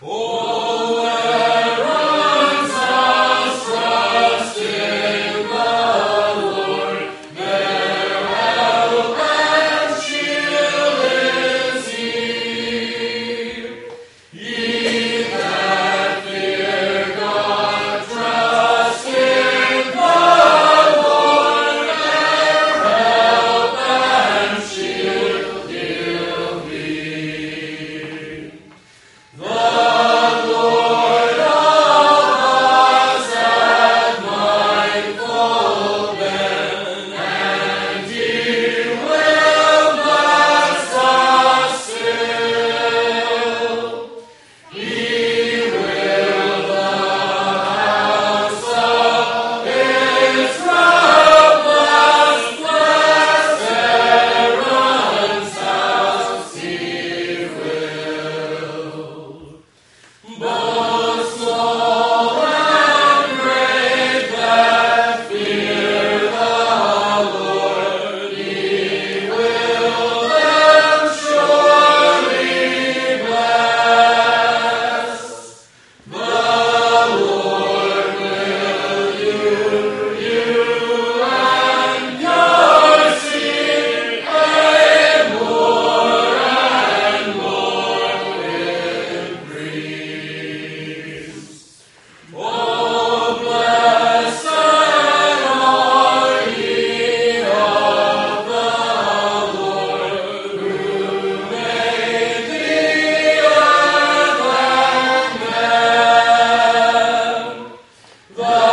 Oh! Go!